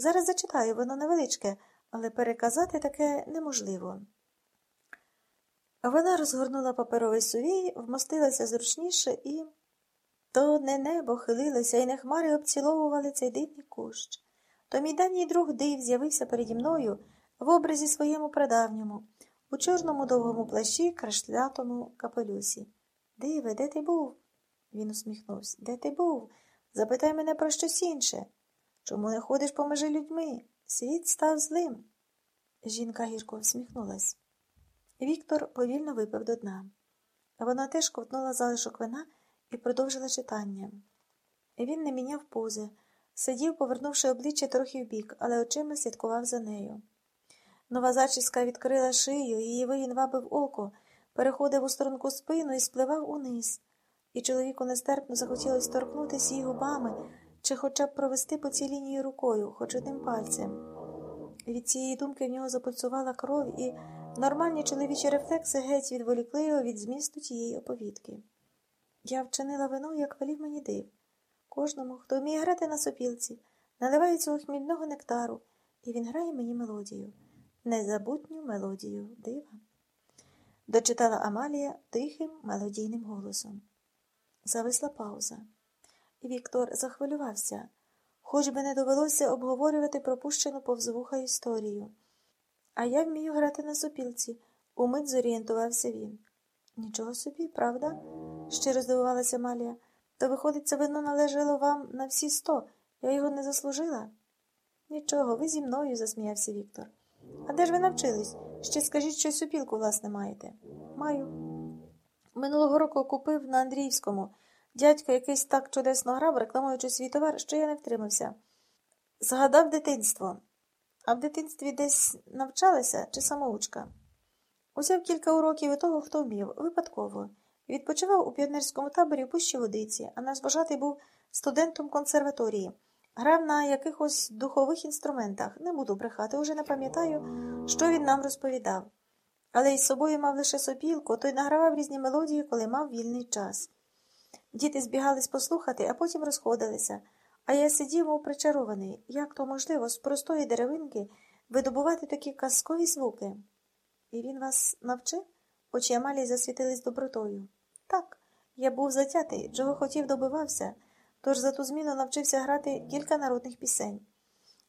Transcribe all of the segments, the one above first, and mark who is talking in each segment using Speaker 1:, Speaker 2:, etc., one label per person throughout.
Speaker 1: Зараз зачитаю, воно невеличке, але переказати таке неможливо. Вона розгорнула паперовий сувій, вмостилася зручніше і. То не небо хилилося, і не хмари обціловували цей дивний кущ. То мій давній друг див з'явився переді мною в образі своєму прадавньому, у чорному довгому плащі, крашлятому капелюсі. Диве, де ти був? Він усміхнувся. Де ти був? Запитай мене про щось інше. Чому не ходиш поміж людьми? Світ став злим. Жінка гірко всміхнулась. Віктор повільно випив до дна. Вона теж ковтнула залишок вина і продовжила читання. Він не міняв пози, сидів, повернувши обличчя трохи вбік, але очима слідкував за нею. Нова зачіска відкрила шию, її виїн вабив око, переходив у струнку спину і спливав униз, і чоловіку нестерпно захотілося торкнутися її губами чи хоча б провести по цій лінії рукою, хоч одним пальцем. Від цієї думки в нього запульсувала кров, і нормальні чоловічі рефлекси геть відволікли його від змісту тієї оповідки. Я вчинила вину, як велів мені див. Кожному, хто вміє грати на сопілці, наливає цього хмільного нектару, і він грає мені мелодію, незабутню мелодію дива. Дочитала Амалія тихим мелодійним голосом. Зависла пауза. Віктор захвилювався, хоч би не довелося обговорювати пропущену повз вуха історію. А я вмію грати на сопілці, умить зорієнтувався він. Нічого собі, правда? щиро здивувалася Малія. То, виходить, це вино належало вам на всі сто. Я його не заслужила? Нічого, ви зі мною, засміявся Віктор. А де ж ви навчились? Ще скажіть, що супілку, власне, маєте? Маю. Минулого року купив на Андріївському. Дядько якийсь так чудесно грав, рекламуючи свій товар, що я не втримався. Згадав дитинство. А в дитинстві десь навчалася чи самоучка? Узяв кілька уроків і того, хто вмів, випадково. Відпочивав у піонерському таборі в Пущі Водиці, а наш вважатий був студентом консерваторії. Грав на якихось духових інструментах. Не буду брехати, уже не пам'ятаю, що він нам розповідав. Але із собою мав лише сопілку, той награвав різні мелодії, коли мав вільний час. Діти збігались послухати, а потім розходилися. А я сидів, мов причарований, як то можливо, з простої деревинки видобувати такі казкові звуки. І він вас навчив? Очі Амалії засвітились добротою. Так, я був затятий, чого хотів добивався, тож за ту зміну навчився грати кілька народних пісень.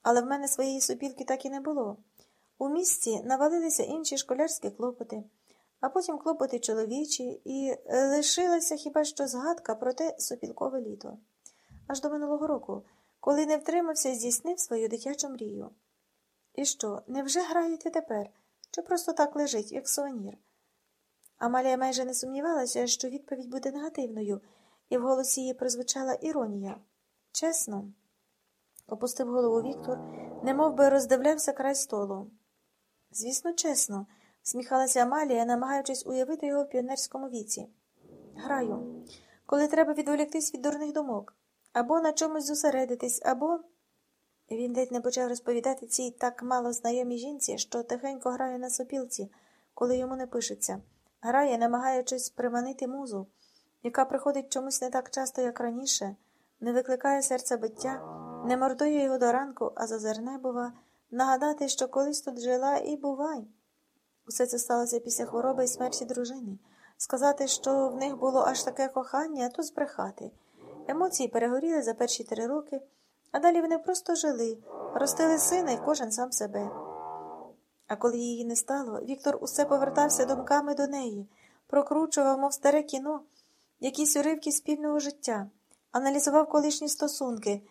Speaker 1: Але в мене своєї супілки так і не було. У місті навалилися інші школярські клопоти, а потім клопоти чоловічі, і лишилася хіба що згадка про те супілкове літо. Аж до минулого року, коли не втримався здійснив свою дитячу мрію. І що, невже граєте тепер? Чи просто так лежить, як сувенір? Амалія майже не сумнівалася, що відповідь буде негативною, і в голосі її прозвучала іронія. Чесно, опустив голову Віктор, немов би роздивлявся край столу. Звісно, чесно, сміхалася Амалія, намагаючись уявити його в піонерському віці. Граю, коли треба відволіктись від дурних думок, або на чомусь зосередитись, або. Він ледь не почав розповідати цій так мало знайомій жінці, що тихенько грає на сопілці, коли йому не пишеться. Грає, намагаючись приманити музу, яка приходить чомусь не так часто, як раніше, не викликає серця биття, не мордує його до ранку, а зазирне, бува, нагадати, що колись тут жила і бувай. Усе це сталося після хвороби і смерті дружини. Сказати, що в них було аж таке кохання, то збрехати. Емоції перегоріли за перші три роки, а далі вони просто жили, ростили сина і кожен сам себе. А коли її не стало, Віктор усе повертався думками до неї, прокручував, мов старе кіно, якісь уривки спільного життя, аналізував колишні стосунки,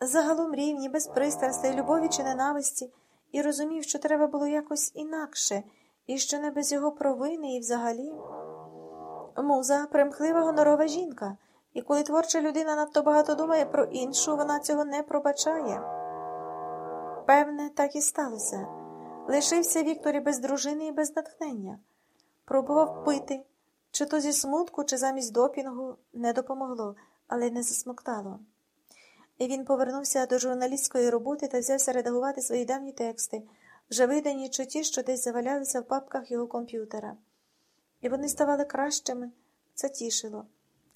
Speaker 1: загалом рівні, без пристрастей, любові чи ненависті, і розумів, що треба було якось інакше, і що не без його провини, і взагалі. Муза примхлива гонорова жінка, і коли творча людина надто багато думає про іншу, вона цього не пробачає. Певне, так і сталося. Лишився Вікторі без дружини і без натхнення. Пробував пити, чи то зі смутку, чи замість допінгу не допомогло, але не засмоктало. І він повернувся до журналістської роботи та взявся редагувати свої давні тексти, вже видані чи ті, що десь завалялися в папках його комп'ютера. І вони ставали кращими, це тішило.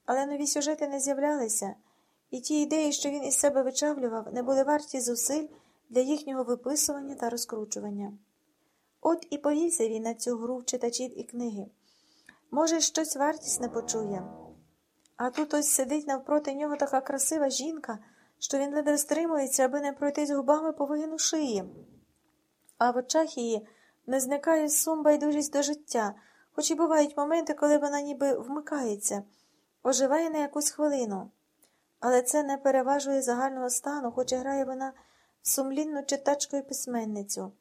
Speaker 1: Але нові сюжети не з'являлися, і ті ідеї, що він із себе вичавлював, не були варті зусиль для їхнього виписування та розкручування. От і повівся він на цю гру в читачів і книги. Може, щось вартісне почує. А тут ось сидить навпроти нього така красива жінка, що він ледве стримується, аби не пройтись губами по вигину шиї. А в очах її не зникає сум байдужість до життя, хоч і бувають моменти, коли вона ніби вмикається, оживає на якусь хвилину. Але це не переважує загального стану, хоч і грає вона сумлінну читачку і письменницю.